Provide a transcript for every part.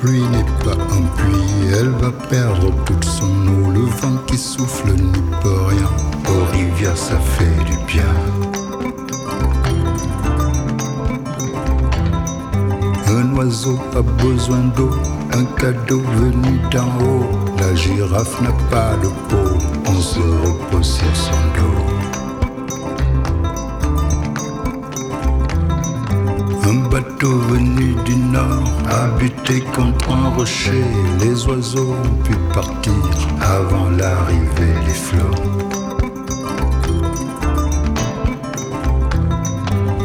pluie n'est pas un puits, elle va perdre toute son eau. Le vent qui souffle n'y peut rien. Aux rivières, ça fait du bien. Un oiseau a besoin d'eau, un cadeau venu d'en haut. La girafe n'a pas de peau, on se bateau venu du nord a buté contre un rocher. Les oiseaux ont pu partir avant l'arrivée des flots.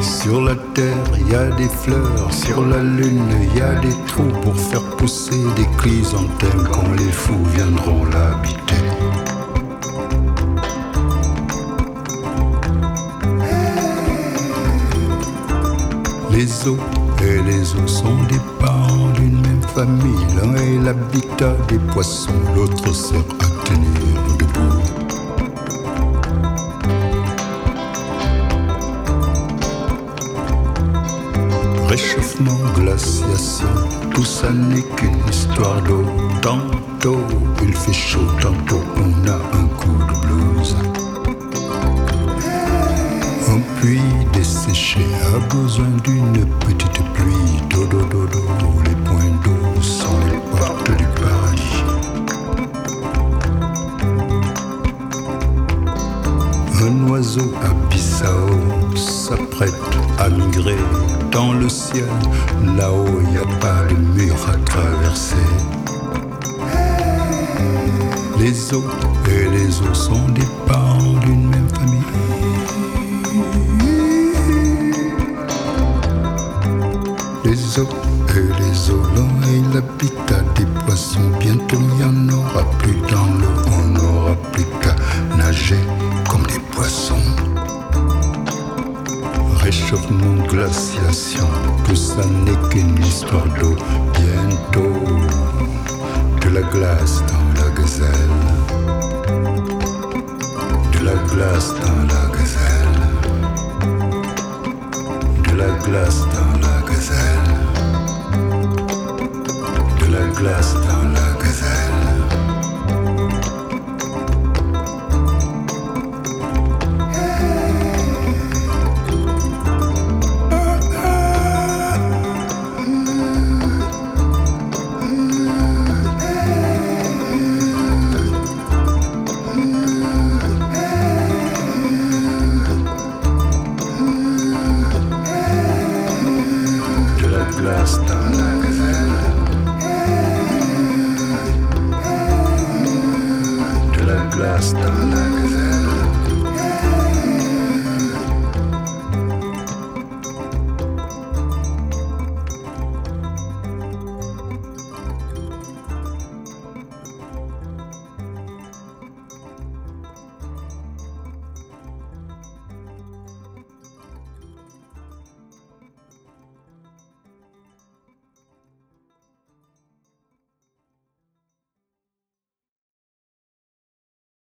Sur la terre, il y a des fleurs, sur la lune, il y a des trous pour faire pousser des chrysanthèmes quand les fous viendront l'habiter. Les eaux et les eaux sont des parents d'une même famille. L'un est l'habitat des poissons, l'autre sert à tenir debout. Réchauffement, glaciation, tout ça n'est qu'une histoire d'eau. Tantôt il fait chaud, a besoin d'une petite pluie. Dodo, dodo, les points d'eau sont les portes du paradis. Un oiseau à Bissau s'apprête à migrer dans le ciel. Là-haut, il n'y a pas de mur à traverser. Les eaux et les eaux sont des parents d'une même famille. Et les l'eau et l'habitat des poissons. Bientôt, il n'y en aura plus dans l'eau. On n'aura plus qu'à nager comme des poissons. Réchauffement, glaciation, tout ça n'est qu'une histoire d'eau. Bientôt, de la glace dans la gazelle. De la glace dans la gazelle. De la glace dans De la